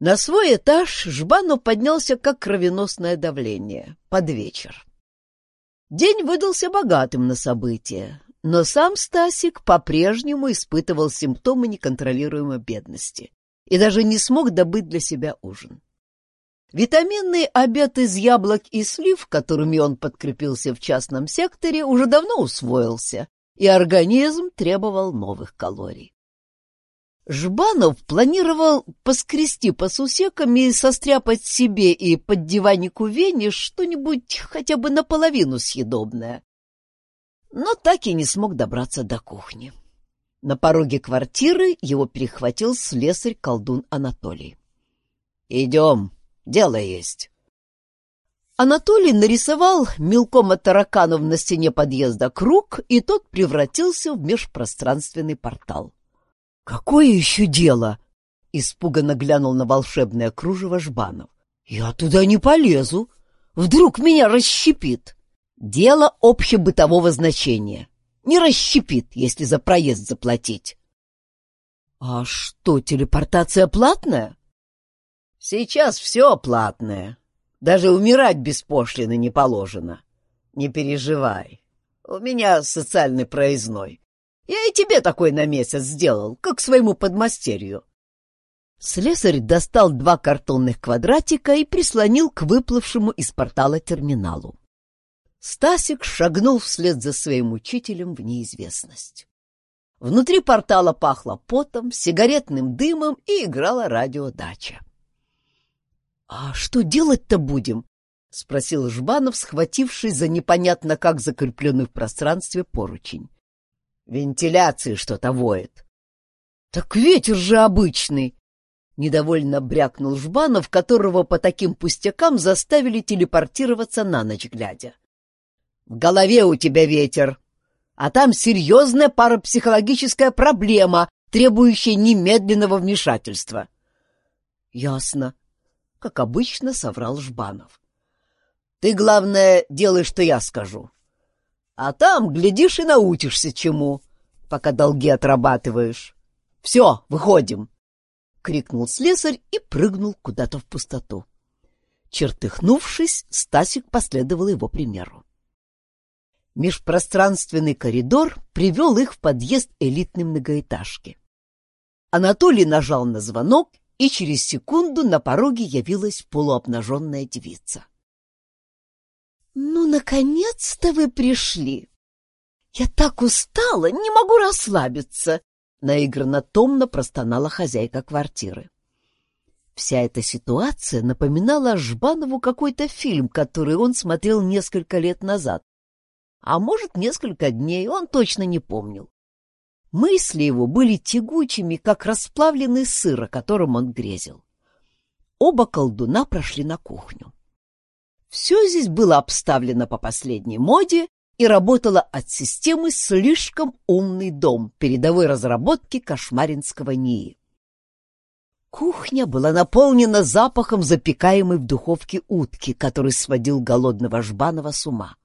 На свой этаж Жбанов поднялся как кровеносное давление, под вечер. День выдался богатым на события, но сам Стасик по-прежнему испытывал симптомы неконтролируемой бедности и даже не смог добыть для себя ужин. Витаминный обед из яблок и слив, которыми он подкрепился в частном секторе, уже давно усвоился, и организм требовал новых калорий. Жбанов планировал поскрести по сусекам и состряпать себе и под диванику Вене что-нибудь хотя бы наполовину съедобное. Но так и не смог добраться до кухни. На пороге квартиры его перехватил слесарь-колдун Анатолий. — Идем, дело есть. Анатолий нарисовал мелком от тараканов на стене подъезда круг, и тот превратился в межпространственный портал. «Какое еще дело?» — испуганно глянул на волшебное кружево Жбанов. «Я туда не полезу. Вдруг меня расщепит. Дело общебытового значения. Не расщепит, если за проезд заплатить». «А что, телепортация платная?» «Сейчас все платное. Даже умирать без пошлины не положено. Не переживай. У меня социальный проездной. Я и тебе такой на месяц сделал, как своему подмастерью. Слесарь достал два картонных квадратика и прислонил к выплывшему из портала терминалу. Стасик шагнул вслед за своим учителем в неизвестность. Внутри портала пахло потом, сигаретным дымом и играла радиодача. — А что делать-то будем? — спросил Жбанов, схватившись за непонятно как закрепленный в пространстве поручень. Вентиляции что-то воет. — Так ветер же обычный! — недовольно брякнул Жбанов, которого по таким пустякам заставили телепортироваться на ночь глядя. — В голове у тебя ветер, а там серьезная парапсихологическая проблема, требующая немедленного вмешательства. — Ясно. Как обычно соврал Жбанов. — Ты, главное, делай, что я скажу. А там, глядишь, и научишься чему, пока долги отрабатываешь. Все, выходим!» — крикнул слесарь и прыгнул куда-то в пустоту. Чертыхнувшись, Стасик последовал его примеру. Межпространственный коридор привел их в подъезд элитной многоэтажки. Анатолий нажал на звонок, и через секунду на пороге явилась полуобнаженная девица. «Ну, наконец-то вы пришли! Я так устала, не могу расслабиться!» Наигранно томно простонала хозяйка квартиры. Вся эта ситуация напоминала Жбанову какой-то фильм, который он смотрел несколько лет назад. А может, несколько дней, он точно не помнил. Мысли его были тягучими, как расплавленный сыр, о котором он грезил. Оба колдуна прошли на кухню. Все здесь было обставлено по последней моде и работало от системы «Слишком умный дом» передовой разработки кошмаринского НИИ. Кухня была наполнена запахом запекаемой в духовке утки, который сводил голодного Жбанова с ума.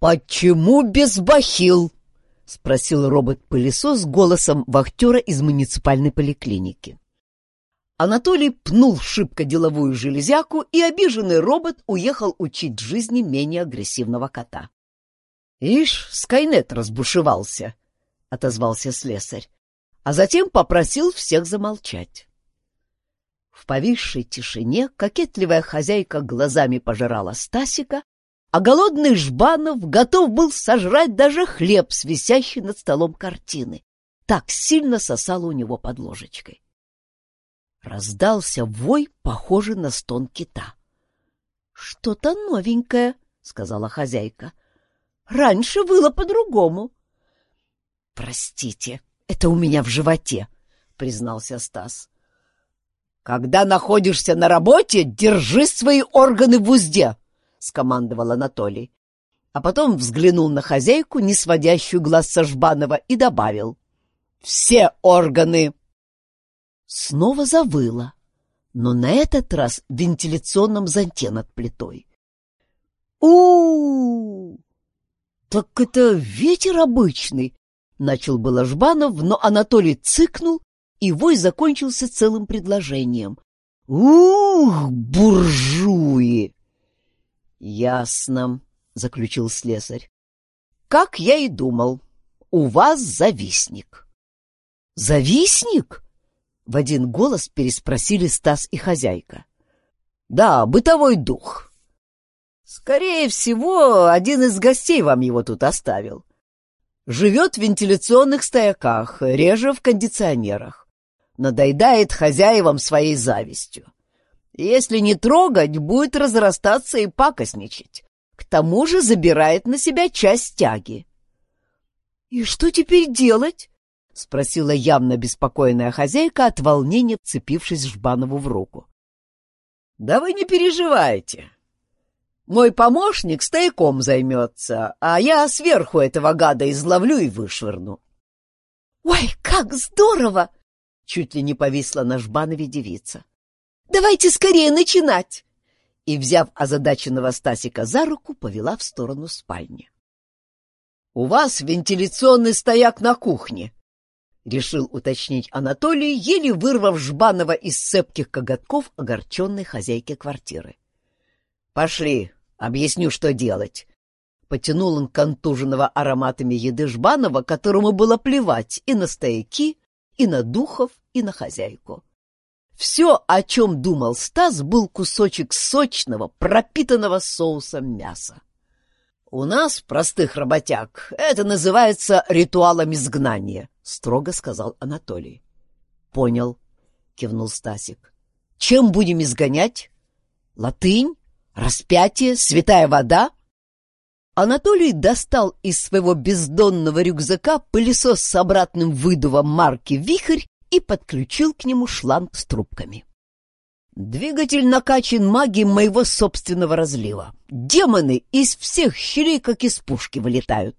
«Почему без бахил?» — спросил робот-пылесос голосом вахтера из муниципальной поликлиники. Анатолий пнул шибко деловую железяку, и обиженный робот уехал учить жизни менее агрессивного кота. — Ишь, Скайнет разбушевался, — отозвался слесарь, а затем попросил всех замолчать. В повисшей тишине кокетливая хозяйка глазами пожирала Стасика, а голодный Жбанов готов был сожрать даже хлеб с висящей над столом картины. Так сильно сосало у него под ложечкой. Раздался вой, похожий на стон кита. — Что-то новенькое, — сказала хозяйка. — Раньше было по-другому. — Простите, это у меня в животе, — признался Стас. — Когда находишься на работе, держи свои органы в узде, — скомандовал Анатолий. А потом взглянул на хозяйку, не сводящую глаз со Жбанова, и добавил. — Все органы! Снова завыло, но на этот раз в вентиляционном зонте над плитой. у, -у, -у Так это ветер обычный!» — начал было Жбанов, но Анатолий цыкнул, и вой закончился целым предложением. Ух, буржуи! Ясно, заключил слесарь. Как я и думал, у вас завистник. Завистник? В один голос переспросили Стас и хозяйка. Да, бытовой дух. Скорее всего, один из гостей вам его тут оставил. Живет в вентиляционных стояках, реже в кондиционерах. Надоедает хозяевам своей завистью. Если не трогать, будет разрастаться и пакостничать. К тому же забирает на себя часть тяги. — И что теперь делать? — спросила явно беспокойная хозяйка от волнения, вцепившись Жбанову в руку. — Да вы не переживайте. Мой помощник стояком займется, а я сверху этого гада изловлю и вышвырну. — Ой, как здорово! — чуть ли не повисла на Жбанове девица. — Давайте скорее начинать! И, взяв озадаченного Стасика за руку, повела в сторону спальни. — У вас вентиляционный стояк на кухне, — решил уточнить Анатолий, еле вырвав Жбанова из цепких коготков огорченной хозяйки квартиры. — Пошли, Объясню, что делать. Потянул он контуженного ароматами еды Жбанова, которому было плевать и на стояки, и на духов, и на хозяйку. Все, о чем думал Стас, был кусочек сочного, пропитанного соусом мяса. «У нас, простых работяг, это называется ритуалом изгнания», — строго сказал Анатолий. «Понял», — кивнул Стасик. «Чем будем изгонять? Латынь? Распятие? Святая вода? Анатолий достал из своего бездонного рюкзака пылесос с обратным выдувом марки «Вихрь» и подключил к нему шланг с трубками. Двигатель накачан магией моего собственного разлива. Демоны из всех щелей, как из пушки, вылетают.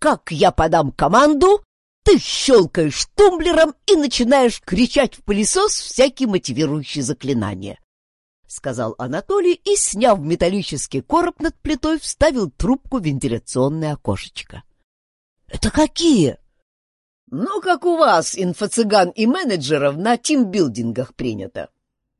Как я подам команду, ты щелкаешь тумблером и начинаешь кричать в пылесос всякие мотивирующие заклинания. — сказал Анатолий и, сняв металлический короб над плитой, вставил трубку в вентиляционное окошечко. — Это какие? — Ну, как у вас, инфо-цыган и менеджеров, на тимбилдингах принято.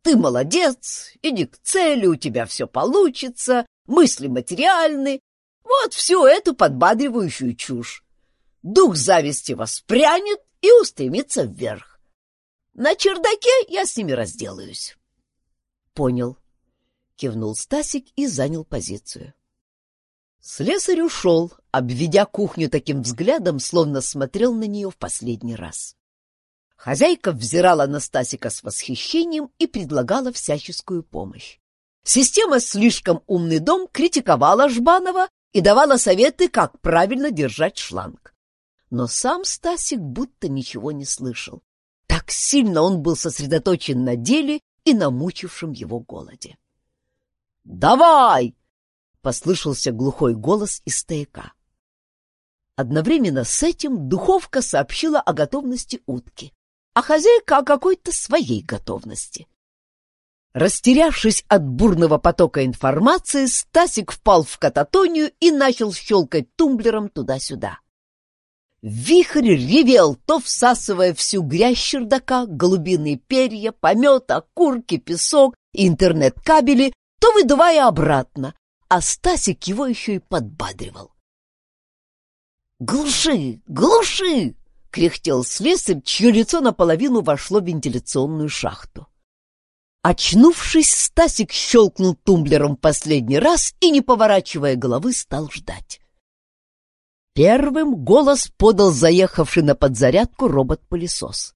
Ты молодец, иди к цели, у тебя все получится, мысли материальны. Вот всю эту подбадривающую чушь. Дух зависти воспрянет и устремится вверх. На чердаке я с ними разделаюсь. Понял. Кивнул Стасик и занял позицию. Слесарь ушел, обведя кухню таким взглядом, словно смотрел на нее в последний раз. Хозяйка взирала на Стасика с восхищением и предлагала всяческую помощь. Система «Слишком умный дом» критиковала Жбанова и давала советы, как правильно держать шланг. Но сам Стасик будто ничего не слышал. Так сильно он был сосредоточен на деле и намучившем его голоде. «Давай!» — послышался глухой голос из стояка. Одновременно с этим духовка сообщила о готовности утки, а хозяйка о какой-то своей готовности. Растерявшись от бурного потока информации, Стасик впал в кататонию и начал щелкать тумблером туда-сюда. Вихрь ревел, то всасывая всю грязь чердака, голубиные перья, помет, окурки, песок интернет-кабели, то выдувая обратно, а Стасик его еще и подбадривал. «Глуши! Глуши!» — кряхтел слесарь, чье лицо наполовину вошло в вентиляционную шахту. Очнувшись, Стасик щелкнул тумблером последний раз и, не поворачивая головы, стал ждать. Первым голос подал заехавший на подзарядку робот-пылесос.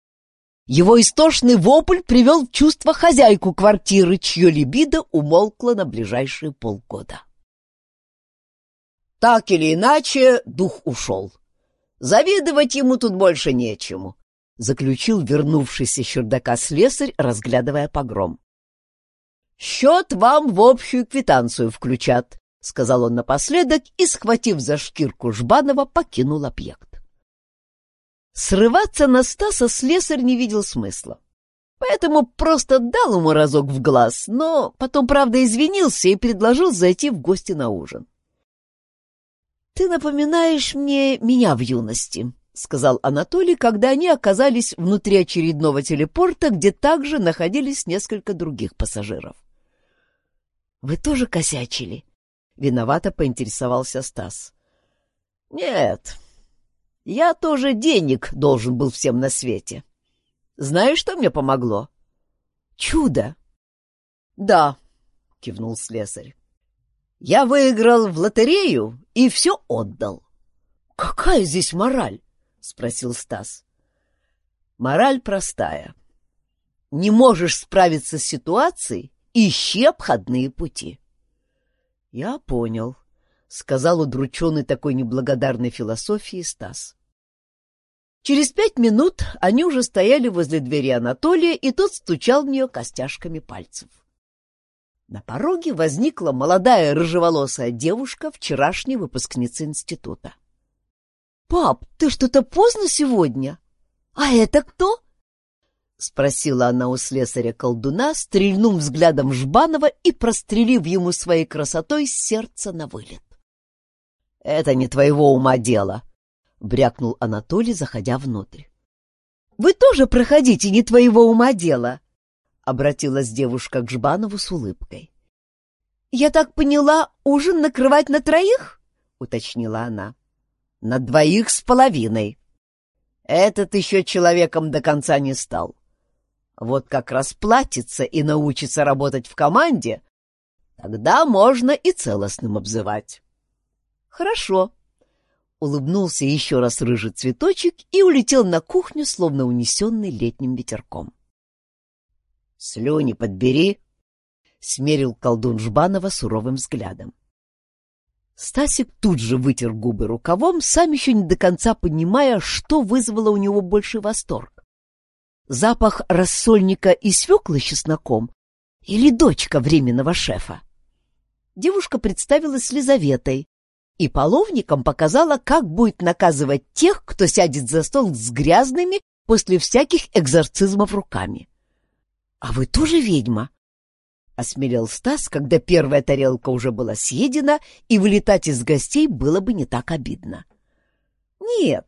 Его истошный вопль привел в чувство хозяйку квартиры, чье либидо умолкло на ближайшие полгода. Так или иначе, дух ушел. Завидовать ему тут больше нечему, — заключил вернувшийся чердака слесарь, разглядывая погром. Счет вам в общую квитанцию включат, — сказал он напоследок и, схватив за шкирку Жбанова, покинул объект. Срываться на Стаса слесарь не видел смысла, поэтому просто дал ему разок в глаз, но потом, правда, извинился и предложил зайти в гости на ужин. «Ты напоминаешь мне меня в юности», — сказал Анатолий, когда они оказались внутри очередного телепорта, где также находились несколько других пассажиров. «Вы тоже косячили?» — виновато поинтересовался Стас. «Нет, я тоже денег должен был всем на свете. Знаешь, что мне помогло?» «Чудо!» «Да», — кивнул слесарь. «Я выиграл в лотерею и все отдал». «Какая здесь мораль?» — спросил Стас. «Мораль простая. Не можешь справиться с ситуацией — ищи обходные пути». «Я понял», — сказал удрученный такой неблагодарной философией Стас. Через пять минут они уже стояли возле двери Анатолия, и тот стучал в нее костяшками пальцев. На пороге возникла молодая рыжеволосая девушка, вчерашняя выпускница института. — Пап, ты что-то поздно сегодня? А это кто? — спросила она у слесаря-колдуна, стрельнув взглядом Жбанова и прострелив ему своей красотой сердце на вылет. — Это не твоего ума дело, — брякнул Анатолий, заходя внутрь. — Вы тоже проходите не твоего ума дело, — обратилась девушка к Жбанову с улыбкой. — Я так поняла, ужин накрывать на троих? — уточнила она. — На двоих с половиной. Этот еще человеком до конца не стал. Вот как расплатится и научится работать в команде, тогда можно и целостным обзывать. — Хорошо, Улыбнулся еще раз рыжий цветочек и улетел на кухню, словно унесенный летним ветерком. «Слюни подбери!» — смерил колдун Жбанова суровым взглядом. Стасик тут же вытер губы рукавом, сам еще не до конца понимая, что вызвало у него больший восторг. Запах рассольника и свеклы с чесноком или дочка временного шефа? Девушка представилась Лизаветой, и половникам показала, как будет наказывать тех, кто сядет за стол с грязными после всяких экзорцизмов руками. — А вы тоже ведьма? — осмелел Стас, когда первая тарелка уже была съедена, и вылетать из гостей было бы не так обидно. — Нет.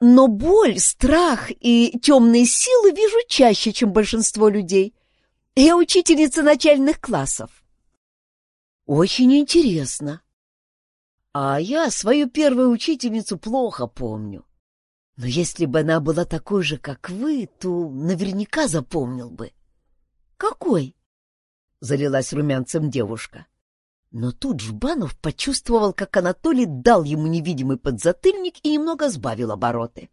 Но боль, страх и темные силы вижу чаще, чем большинство людей. Я учительница начальных классов. — Очень интересно, а я свою первую учительницу плохо помню. Но если бы она была такой же, как вы, то наверняка запомнил бы. — Какой? — залилась румянцем девушка. Но тут Жбанов почувствовал, как Анатолий дал ему невидимый подзатыльник и немного сбавил обороты.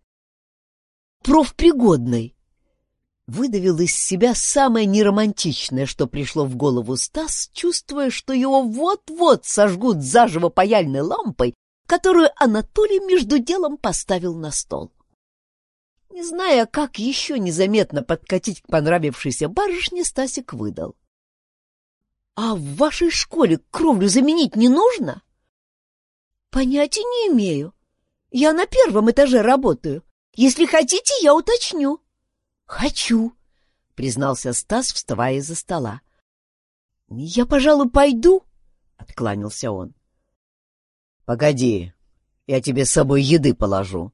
— Профпригодный! выдавил из себя самое неромантичное, что пришло в голову Стас, чувствуя, что его вот-вот сожгут заживо паяльной лампой, которую Анатолий между делом поставил на стол. Не зная, как еще незаметно подкатить к понравившейся барышне, Стасик выдал. — А в вашей школе кровлю заменить не нужно? — Понятия не имею. Я на первом этаже работаю. Если хотите, я уточню. «Хочу», — признался Стас, вставая из-за стола. «Я, пожалуй, пойду», — откланялся он. «Погоди, я тебе с собой еды положу».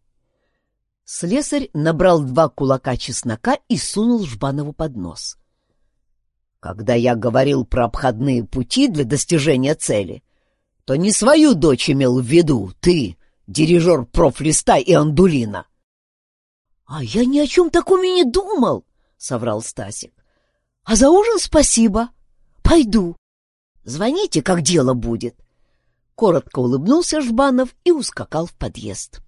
Слесарь набрал два кулака чеснока и сунул Жбанову под нос. «Когда я говорил про обходные пути для достижения цели, то не свою дочь имел в виду, ты, дирижер профлиста и андулина, «А я ни о чем таком и не думал», — соврал Стасик. «А за ужин спасибо. Пойду. Звоните, как дело будет». Коротко улыбнулся Жбанов и ускакал в подъезд.